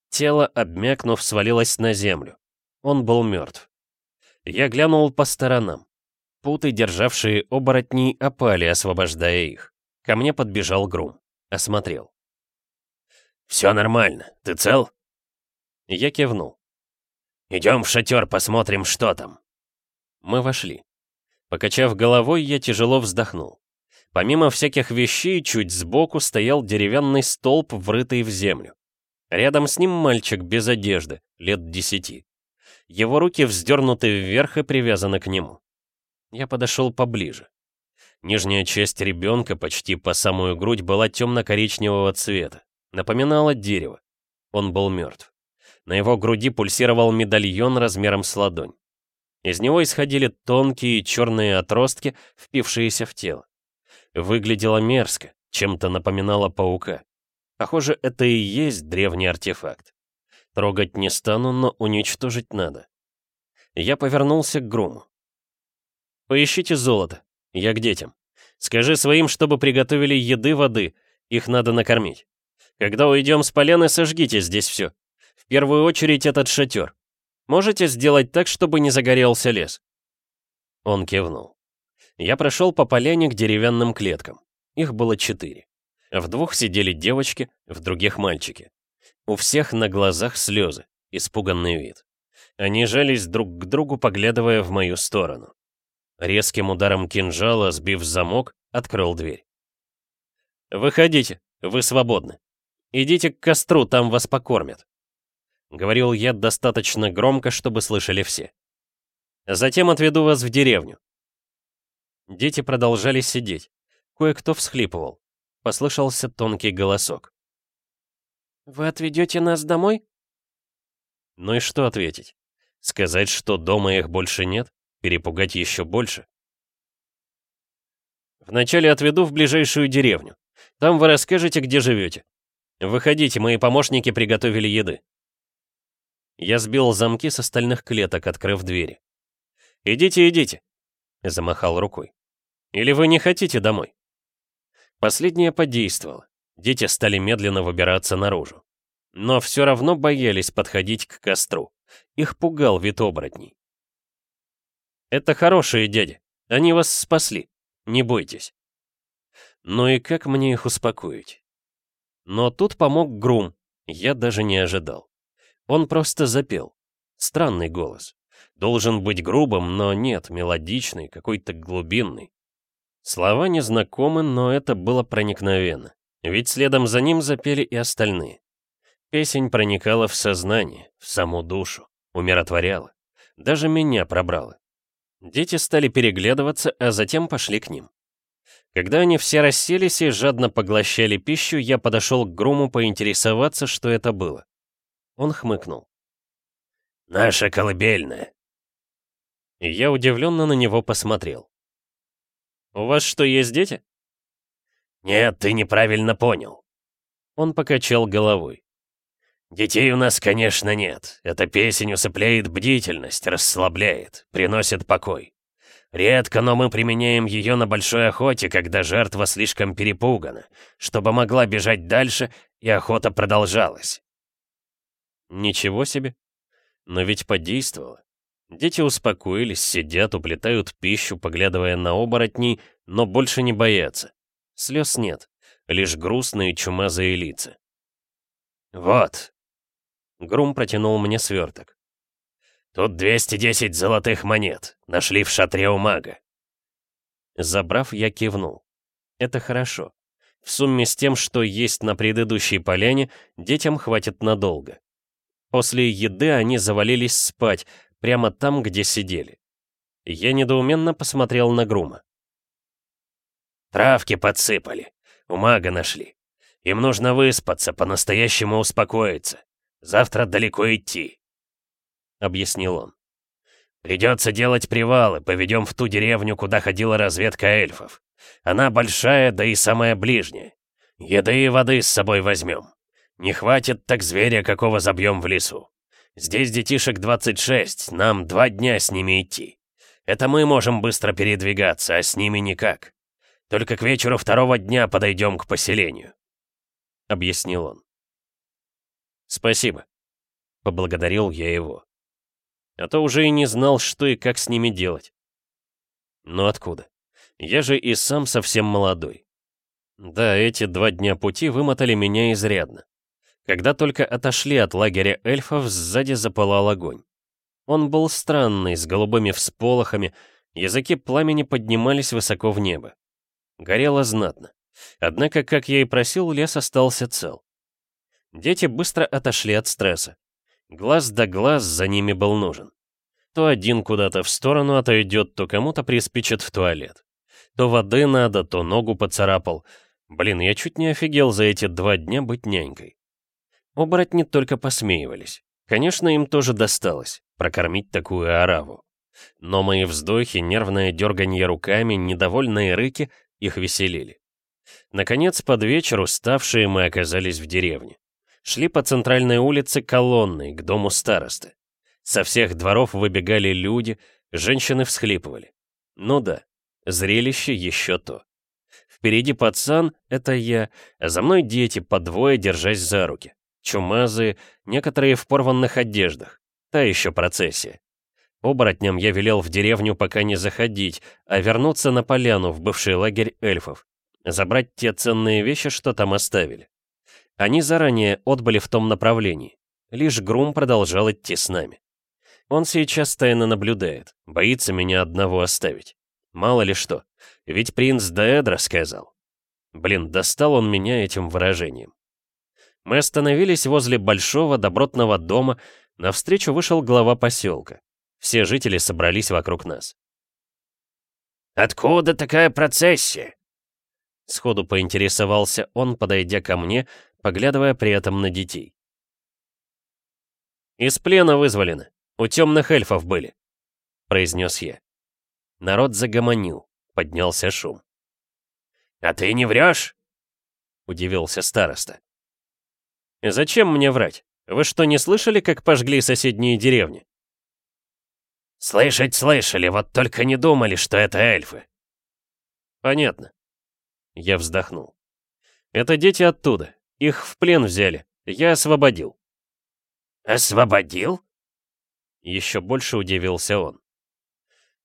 Speaker 1: Тело, обмякнув, свалилось на землю. Он был мертв. Я глянул по сторонам. Путы, державшие оборотней, опали, освобождая их. Ко мне подбежал Грум. Осмотрел.
Speaker 3: «Все нормально. Ты цел?»
Speaker 1: Я кивнул.
Speaker 3: «Идем в шатер, посмотрим, что там».
Speaker 1: Мы вошли. Покачав головой, я тяжело вздохнул. Помимо всяких вещей, чуть сбоку стоял деревянный столб, врытый в землю. Рядом с ним мальчик без одежды, лет десяти. Его руки вздернуты вверх и привязаны к нему. Я подошел поближе. Нижняя часть ребенка почти по самую грудь была темно-коричневого цвета. Напоминала дерево. Он был мертв. На его груди пульсировал медальон размером с ладонь. Из него исходили тонкие черные отростки, впившиеся в тело. Выглядело мерзко, чем-то напоминало паука. Похоже, это и есть древний артефакт. Трогать не стану, но уничтожить надо. Я повернулся к Груму. Поищите золото. Я к детям. Скажи своим, чтобы приготовили еды, воды. Их надо накормить. Когда уйдем с поляны, сожгите здесь все. В первую очередь этот шатер. Можете сделать так, чтобы не загорелся лес?» Он кивнул. Я прошел по поляне к деревянным клеткам. Их было четыре. В двух сидели девочки, в других мальчики. У всех на глазах слезы, испуганный вид. Они жались друг к другу, поглядывая в мою сторону. Резким ударом кинжала, сбив замок, открыл дверь. «Выходите, вы свободны. Идите к костру, там вас покормят», — говорил я достаточно громко, чтобы слышали все. «Затем отведу вас в деревню». Дети продолжали сидеть. Кое-кто всхлипывал. Послышался тонкий голосок.
Speaker 2: «Вы отведете нас домой?»
Speaker 1: Ну и что ответить? Сказать, что дома их больше нет? Перепугать еще больше? Вначале отведу в ближайшую деревню. Там вы расскажете, где живете. Выходите, мои помощники приготовили еды. Я сбил замки с остальных клеток, открыв двери. «Идите, идите!» — замахал рукой. «Или вы не хотите домой?» Последнее подействовало. Дети стали медленно выбираться наружу. Но все равно боялись подходить к костру. Их пугал вид оборотней. Это хорошие дяди. Они вас спасли. Не бойтесь. Ну и как мне их успокоить? Но тут помог Грум. Я даже не ожидал. Он просто запел. Странный голос. Должен быть грубым, но нет, мелодичный, какой-то глубинный. Слова незнакомы, но это было проникновенно. Ведь следом за ним запели и остальные. Песень проникала в сознание, в саму душу, умиротворяла. Даже меня пробрала. Дети стали переглядываться, а затем пошли к ним. Когда они все расселись и жадно поглощали пищу, я подошел к Груму поинтересоваться, что это было. Он хмыкнул.
Speaker 3: «Наша колыбельная».
Speaker 1: И я удивленно на него посмотрел. «У вас что, есть дети?»
Speaker 3: «Нет, ты неправильно понял».
Speaker 1: Он покачал головой.
Speaker 3: «Детей у нас, конечно, нет. Эта песень усыпляет бдительность, расслабляет, приносит покой. Редко, но мы применяем ее на большой охоте, когда жертва слишком перепугана, чтобы могла бежать дальше, и охота продолжалась».
Speaker 1: «Ничего себе. Но ведь подействовало. Дети успокоились, сидят, уплетают пищу, поглядывая на оборотней, но больше не боятся. Слез нет, лишь грустные чумазые лица.
Speaker 3: «Вот».
Speaker 1: Грум протянул мне сверток.
Speaker 3: «Тут 210 золотых монет. Нашли в шатре у мага».
Speaker 1: Забрав, я кивнул. Это хорошо. В сумме с тем, что есть на предыдущей поляне, детям хватит надолго. После еды они завалились спать, прямо там, где сидели. Я недоуменно посмотрел на Грума.
Speaker 3: Травки подсыпали. У мага нашли. Им нужно выспаться, по-настоящему успокоиться. Завтра далеко идти», — объяснил он. «Придется делать привалы, поведем в ту деревню, куда ходила разведка эльфов. Она большая, да и самая ближняя. Еды и воды с собой возьмем. Не хватит, так зверя какого забьем в лесу. Здесь детишек 26, нам два дня с ними идти. Это мы можем быстро передвигаться, а с ними никак. Только к вечеру второго дня подойдем к поселению», — объяснил он.
Speaker 1: «Спасибо», — поблагодарил я его. А то уже и не знал, что и как с ними делать. Но откуда? Я же и сам совсем молодой. Да, эти два дня пути вымотали меня изрядно. Когда только отошли от лагеря эльфов, сзади запылал огонь. Он был странный, с голубыми всполохами, языки пламени поднимались высоко в небо. Горело знатно. Однако, как я и просил, лес остался цел. Дети быстро отошли от стресса. Глаз да глаз за ними был нужен. То один куда-то в сторону отойдет, то кому-то приспичит в туалет. То воды надо, то ногу поцарапал. Блин, я чуть не офигел за эти два дня быть нянькой. Оборотни только посмеивались. Конечно, им тоже досталось, прокормить такую ораву. Но мои вздохи, нервное дерганье руками, недовольные рыки их веселили. Наконец, под вечер уставшие мы оказались в деревне. Шли по центральной улице колонной к дому старосты. Со всех дворов выбегали люди, женщины всхлипывали. Ну да, зрелище еще то. Впереди пацан — это я, а за мной дети по двое, держась за руки. Чумазые, некоторые в порванных одеждах. Та еще процессия. Оборотням я велел в деревню пока не заходить, а вернуться на поляну в бывший лагерь эльфов. Забрать те ценные вещи, что там оставили. Они заранее отбыли в том направлении. Лишь Грум продолжал идти с нами. Он сейчас тайно наблюдает, боится меня одного оставить. Мало ли что, ведь принц Даэдра сказал. Блин, достал он меня этим выражением. Мы остановились возле большого добротного дома, навстречу вышел глава поселка. Все жители собрались вокруг нас.
Speaker 3: «Откуда такая процессия?»
Speaker 1: Сходу поинтересовался он, подойдя ко мне, поглядывая при этом на детей. «Из плена вызволены. У темных эльфов были», — произнес я. Народ загомонил, поднялся шум.
Speaker 3: «А ты не врешь?»
Speaker 1: — удивился староста. «Зачем мне врать? Вы что, не слышали, как пожгли соседние деревни?»
Speaker 3: «Слышать слышали, вот только не думали, что это эльфы».
Speaker 1: «Понятно». Я вздохнул. «Это дети оттуда. Их в плен взяли. Я освободил».
Speaker 3: «Освободил?»
Speaker 1: Еще больше удивился он.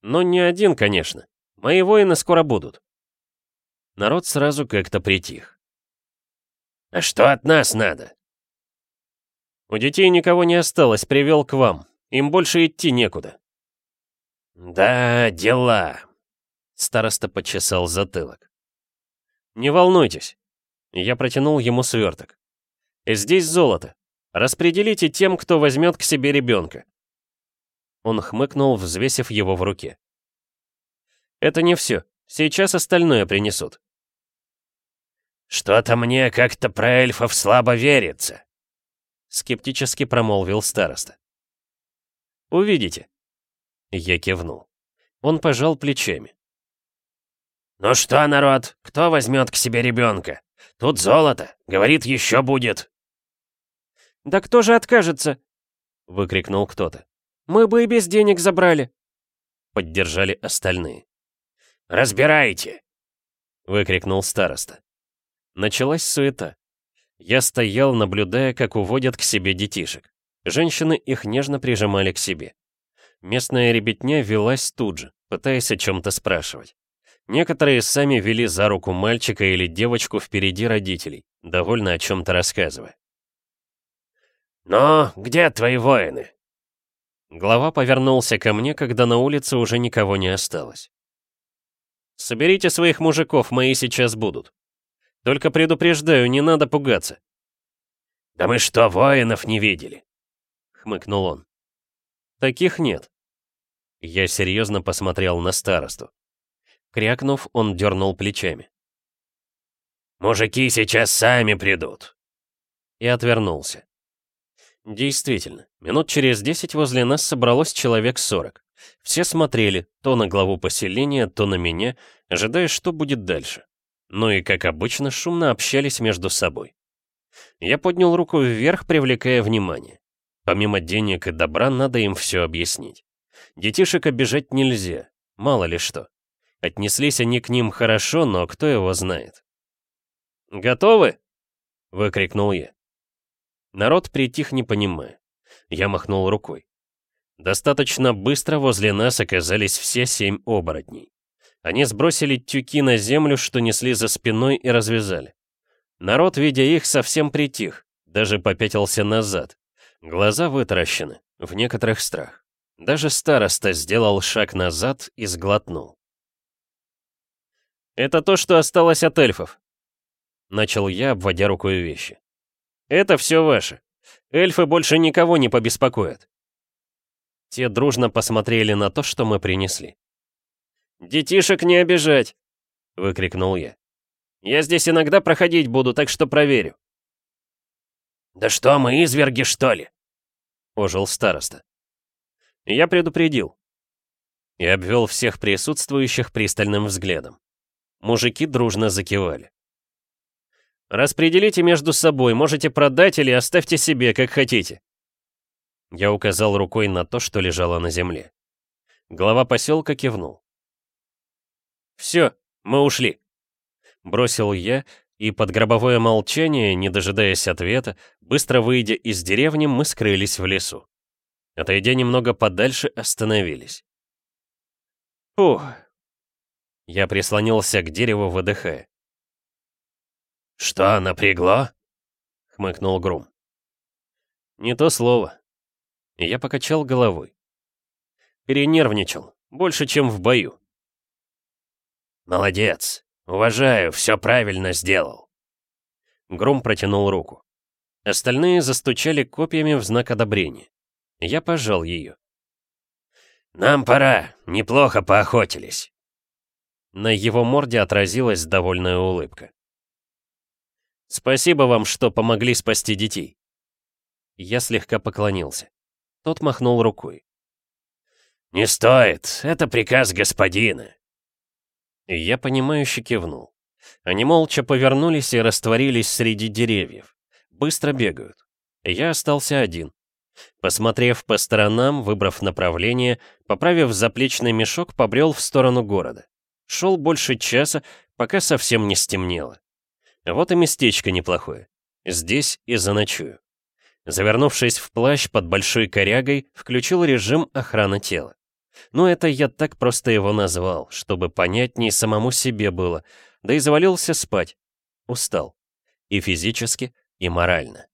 Speaker 1: «Но не один, конечно. Мои воины скоро будут». Народ сразу как-то притих.
Speaker 3: «А что от нас надо?»
Speaker 1: «У детей никого не осталось, привел к вам. Им больше идти некуда».
Speaker 3: «Да, дела», —
Speaker 1: староста почесал затылок. «Не волнуйтесь». Я протянул ему сверток. «Здесь золото. Распределите тем, кто возьмет к себе ребенка». Он хмыкнул, взвесив его в руке. «Это не все. Сейчас остальное принесут».
Speaker 3: «Что-то мне как-то про эльфов слабо верится», —
Speaker 1: скептически промолвил староста. «Увидите». Я кивнул. Он пожал плечами.
Speaker 3: «Ну что, народ, кто возьмет к себе ребенка? Тут золото, говорит, еще будет».
Speaker 2: «Да кто же откажется?» — выкрикнул кто-то. «Мы бы и без денег забрали!»
Speaker 1: Поддержали остальные.
Speaker 3: «Разбирайте!»
Speaker 1: — выкрикнул староста. Началась суета. Я стоял, наблюдая, как уводят к себе детишек. Женщины их нежно прижимали к себе. Местная ребятня велась тут же, пытаясь о чем-то спрашивать. Некоторые сами вели за руку мальчика или девочку впереди родителей, довольно о чем-то рассказывая.
Speaker 3: «Но где твои воины?»
Speaker 1: Глава повернулся ко мне, когда на улице уже никого не осталось. «Соберите своих мужиков, мои сейчас будут. Только предупреждаю, не надо пугаться».
Speaker 3: «Да мы что, воинов не видели?»
Speaker 1: — хмыкнул он. «Таких нет». Я серьезно посмотрел на старосту. Крякнув, он дернул плечами.
Speaker 3: «Мужики сейчас сами придут».
Speaker 1: И отвернулся. Действительно, минут через десять возле нас собралось человек сорок. Все смотрели то на главу поселения, то на меня, ожидая, что будет дальше. Ну и, как обычно, шумно общались между собой. Я поднял руку вверх, привлекая внимание. Помимо денег и добра, надо им все объяснить. Детишек обижать нельзя, мало ли что. Отнеслись они к ним хорошо, но кто его знает. «Готовы?» — выкрикнул я. Народ притих, не понимая. Я махнул рукой. Достаточно быстро возле нас оказались все семь оборотней. Они сбросили тюки на землю, что несли за спиной, и развязали. Народ, видя их, совсем притих, даже попятился назад. Глаза вытаращены, в некоторых страх. Даже староста сделал шаг назад и сглотнул. «Это то, что осталось от эльфов», — начал я, обводя рукой вещи. Это все ваше. Эльфы больше никого не побеспокоят. Те дружно посмотрели на то, что мы принесли. «Детишек не обижать!» — выкрикнул я. «Я здесь иногда проходить буду, так что проверю».
Speaker 3: «Да что мы, изверги, что ли?»
Speaker 1: — ожил староста. Я предупредил. И обвел всех присутствующих пристальным взглядом. Мужики дружно закивали. Распределите между собой, можете продать или оставьте себе, как хотите. Я указал рукой на то, что лежало на земле. Глава поселка кивнул. «Все, мы ушли», — бросил я, и под гробовое молчание, не дожидаясь ответа, быстро выйдя из деревни, мы скрылись в лесу. Отойдя немного подальше, остановились. Фух. Я прислонился к дереву, выдыхая.
Speaker 3: «Что, напрягло?» — хмыкнул Грум.
Speaker 1: «Не то слово». Я покачал головой. Перенервничал, больше, чем в бою.
Speaker 3: «Молодец, уважаю, все правильно сделал».
Speaker 1: Грум протянул руку. Остальные застучали копьями в знак одобрения. Я пожал ее.
Speaker 3: «Нам пора, неплохо поохотились».
Speaker 1: На его морде отразилась довольная улыбка. Спасибо вам, что помогли спасти детей. Я слегка поклонился. Тот махнул рукой.
Speaker 3: «Не стоит, это приказ господина».
Speaker 1: Я понимающе кивнул. Они молча повернулись и растворились среди деревьев. Быстро бегают. Я остался один. Посмотрев по сторонам, выбрав направление, поправив заплечный мешок, побрел в сторону города. Шел больше часа, пока совсем не стемнело. Вот и местечко неплохое. Здесь и заночую. Завернувшись в плащ под большой корягой, включил режим охраны тела. Ну это я так просто его назвал, чтобы понятней самому себе было, да и завалился спать. Устал. И физически, и морально.